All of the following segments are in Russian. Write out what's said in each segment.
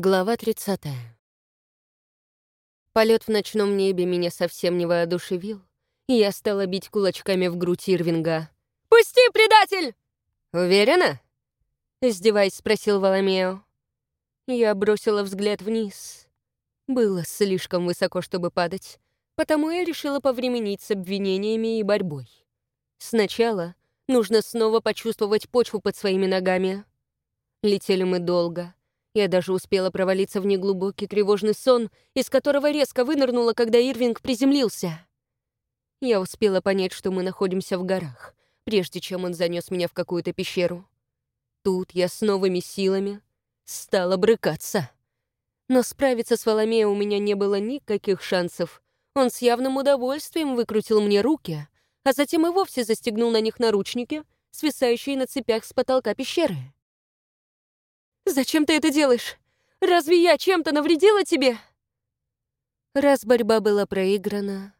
Глава 30. Полет в ночном небе меня совсем не воодушевил, и я стала бить кулачками в грудь Ирвинга. «Пусти, предатель!» «Уверена?» — издеваясь, спросил Валамео. Я бросила взгляд вниз. Было слишком высоко, чтобы падать, потому я решила повременить с обвинениями и борьбой. Сначала нужно снова почувствовать почву под своими ногами. Летели мы долго — я даже успела провалиться в неглубокий тревожный сон, из которого резко вынырнула, когда Ирвинг приземлился. Я успела понять, что мы находимся в горах, прежде чем он занес меня в какую-то пещеру. Тут я с новыми силами стала брыкаться. Но справиться с Воломея у меня не было никаких шансов. Он с явным удовольствием выкрутил мне руки, а затем и вовсе застегнул на них наручники, свисающие на цепях с потолка пещеры. Зачем ты это делаешь? Разве я чем-то навредила тебе?» Раз борьба была проиграна,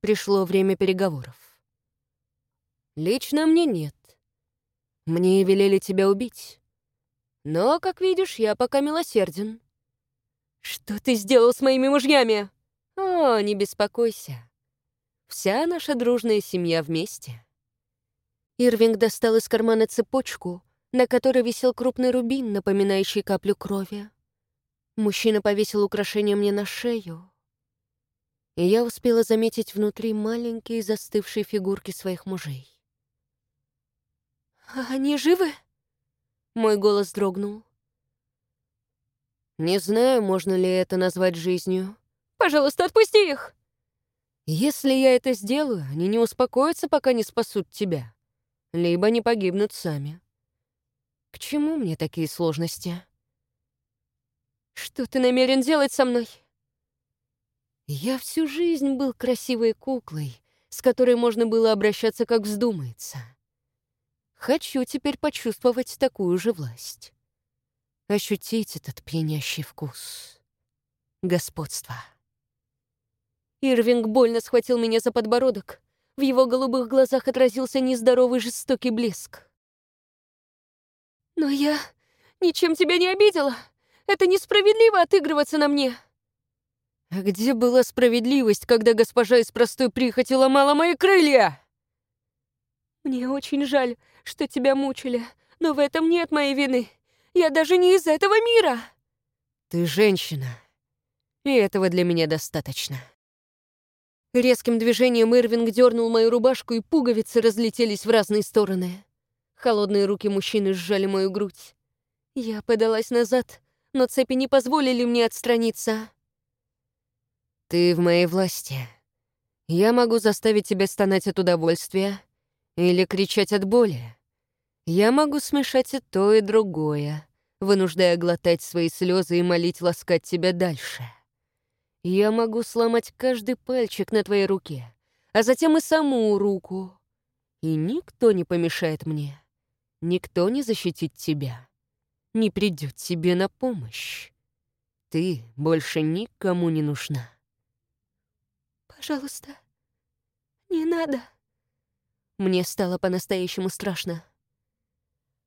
пришло время переговоров. «Лично мне нет. Мне велели тебя убить. Но, как видишь, я пока милосерден». «Что ты сделал с моими мужьями?» «О, не беспокойся. Вся наша дружная семья вместе». Ирвинг достал из кармана цепочку — на которой висел крупный рубин, напоминающий каплю крови. Мужчина повесил украшение мне на шею, и я успела заметить внутри маленькие застывшие фигурки своих мужей. «Они живы?» Мой голос дрогнул. «Не знаю, можно ли это назвать жизнью. Пожалуйста, отпусти их!» «Если я это сделаю, они не успокоятся, пока не спасут тебя. Либо не погибнут сами. К чему мне такие сложности? Что ты намерен делать со мной? Я всю жизнь был красивой куклой, с которой можно было обращаться, как вздумается. Хочу теперь почувствовать такую же власть. Ощутить этот пьянящий вкус. Господство. Ирвинг больно схватил меня за подбородок. В его голубых глазах отразился нездоровый жестокий блеск. «Но я ничем тебя не обидела. Это несправедливо отыгрываться на мне». «А где была справедливость, когда госпожа из простой прихоти ломала мои крылья?» «Мне очень жаль, что тебя мучили, но в этом нет моей вины. Я даже не из этого мира!» «Ты женщина, и этого для меня достаточно». Резким движением Ирвинг дернул мою рубашку, и пуговицы разлетелись в разные стороны. Холодные руки мужчины сжали мою грудь. Я подалась назад, но цепи не позволили мне отстраниться. «Ты в моей власти. Я могу заставить тебя стонать от удовольствия или кричать от боли. Я могу смешать и то, и другое, вынуждая глотать свои слезы и молить ласкать тебя дальше. Я могу сломать каждый пальчик на твоей руке, а затем и саму руку. И никто не помешает мне. Никто не защитит тебя, не придет тебе на помощь. Ты больше никому не нужна. Пожалуйста, не надо. Мне стало по-настоящему страшно.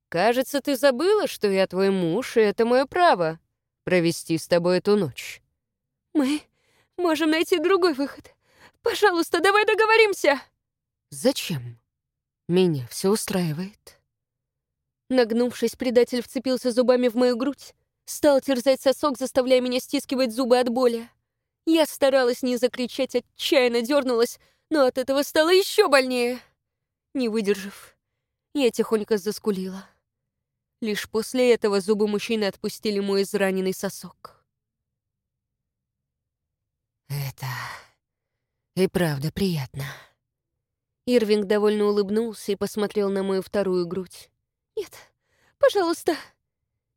Кажется, ты забыла, что я твой муж, и это мое право — провести с тобой эту ночь. Мы можем найти другой выход. Пожалуйста, давай договоримся. Зачем? Меня все устраивает. Нагнувшись, предатель вцепился зубами в мою грудь, стал терзать сосок, заставляя меня стискивать зубы от боли. Я старалась не закричать, отчаянно дернулась, но от этого стало еще больнее. Не выдержав, я тихонько заскулила. Лишь после этого зубы мужчины отпустили мой израненный сосок. «Это и правда приятно». Ирвинг довольно улыбнулся и посмотрел на мою вторую грудь. «Нет, пожалуйста».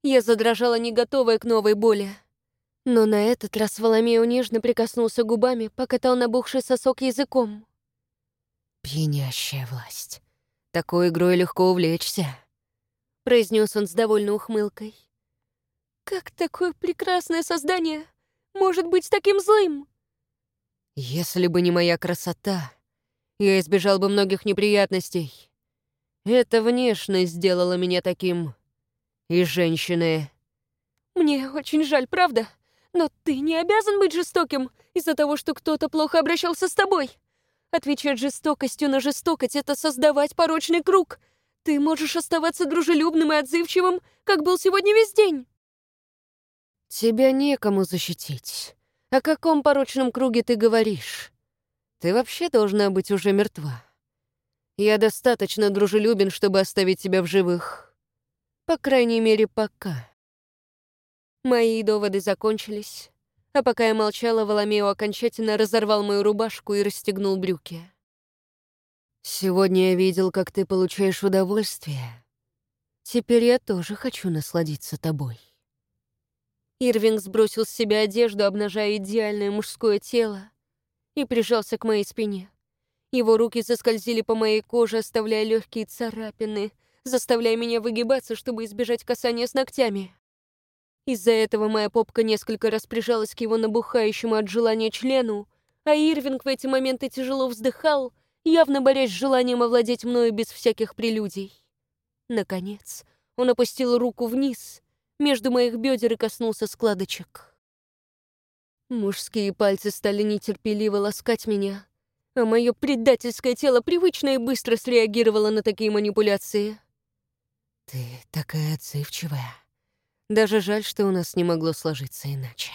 Я задрожала, не готовая к новой боли. Но на этот раз Воломео нежно прикоснулся губами, покатал набухший сосок языком. «Пьянящая власть. Такой игрой легко увлечься», — произнес он с довольной ухмылкой. «Как такое прекрасное создание может быть таким злым?» «Если бы не моя красота, я избежал бы многих неприятностей. Эта внешность сделала меня таким. И женщины. Мне очень жаль, правда? Но ты не обязан быть жестоким из-за того, что кто-то плохо обращался с тобой. Отвечать жестокостью на жестокость — это создавать порочный круг. Ты можешь оставаться дружелюбным и отзывчивым, как был сегодня весь день. Тебя некому защитить. О каком порочном круге ты говоришь? Ты вообще должна быть уже мертва. Я достаточно дружелюбен, чтобы оставить тебя в живых. По крайней мере, пока. Мои доводы закончились, а пока я молчала, Воломео окончательно разорвал мою рубашку и расстегнул брюки. «Сегодня я видел, как ты получаешь удовольствие. Теперь я тоже хочу насладиться тобой». Ирвинг сбросил с себя одежду, обнажая идеальное мужское тело, и прижался к моей спине. Его руки заскользили по моей коже, оставляя легкие царапины, заставляя меня выгибаться, чтобы избежать касания с ногтями. Из-за этого моя попка несколько раз прижалась к его набухающему от желания члену, а Ирвинг в эти моменты тяжело вздыхал, явно борясь с желанием овладеть мною без всяких прелюдий. Наконец, он опустил руку вниз, между моих бедер и коснулся складочек. Мужские пальцы стали нетерпеливо ласкать меня, а мое предательское тело привычно и быстро среагировало на такие манипуляции. «Ты такая отзывчивая», даже жаль, что у нас не могло сложиться иначе.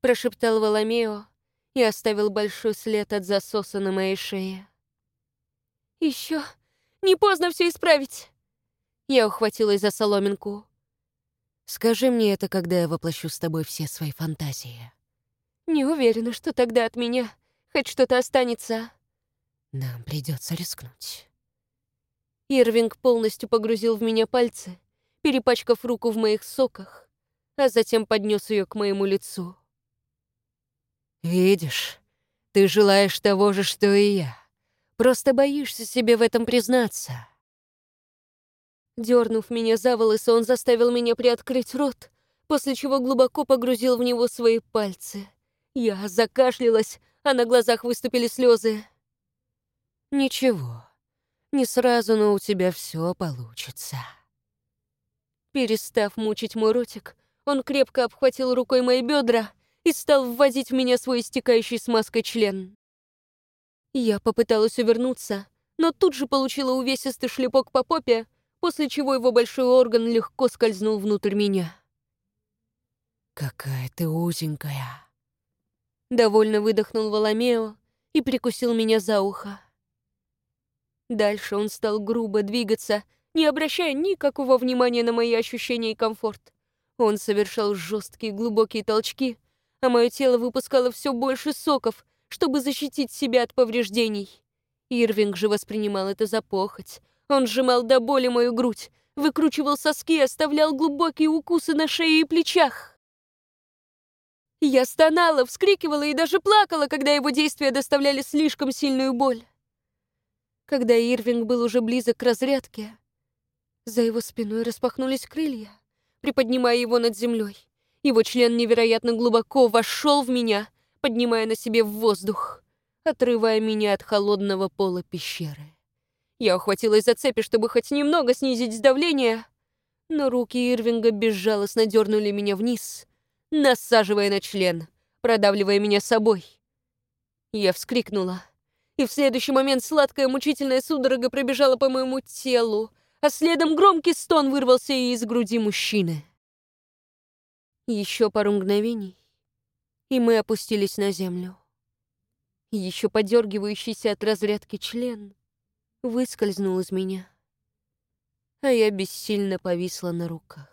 Прошептал Воломео и оставил большой след от засоса на моей шее. Еще не поздно все исправить. Я ухватилась за соломинку. Скажи мне это, когда я воплощу с тобой все свои фантазии. Не уверена, что тогда от меня хоть что-то останется. Нам придется рискнуть. Ирвинг полностью погрузил в меня пальцы, перепачкав руку в моих соках, а затем поднес ее к моему лицу. «Видишь, ты желаешь того же, что и я. Просто боишься себе в этом признаться». Дернув меня за волосы, он заставил меня приоткрыть рот, после чего глубоко погрузил в него свои пальцы. Я закашлялась, а на глазах выступили слезы. «Ничего, не сразу, но у тебя все получится». Перестав мучить мой ротик, он крепко обхватил рукой мои бедра и стал вводить в меня свой истекающий смазкой член. Я попыталась увернуться, но тут же получила увесистый шлепок по попе, после чего его большой орган легко скользнул внутрь меня. «Какая ты узенькая!» Довольно выдохнул Воломео и прикусил меня за ухо. Дальше он стал грубо двигаться, не обращая никакого внимания на мои ощущения и комфорт. Он совершал жесткие глубокие толчки, а мое тело выпускало все больше соков, чтобы защитить себя от повреждений. Ирвинг же воспринимал это за похоть. Он сжимал до боли мою грудь, выкручивал соски и оставлял глубокие укусы на шее и плечах. Я стонала, вскрикивала и даже плакала, когда его действия доставляли слишком сильную боль. Когда Ирвинг был уже близок к разрядке, за его спиной распахнулись крылья, приподнимая его над землей. Его член невероятно глубоко вошел в меня, поднимая на себе в воздух, отрывая меня от холодного пола пещеры. Я ухватилась за цепи, чтобы хоть немного снизить давление, но руки Ирвинга безжалостно дернули меня вниз, насаживая на член, продавливая меня собой. Я вскрикнула, и в следующий момент сладкая мучительная судорога пробежала по моему телу, а следом громкий стон вырвался и из груди мужчины. Еще пару мгновений, и мы опустились на землю. Еще подергивающийся от разрядки член выскользнул из меня, а я бессильно повисла на руках.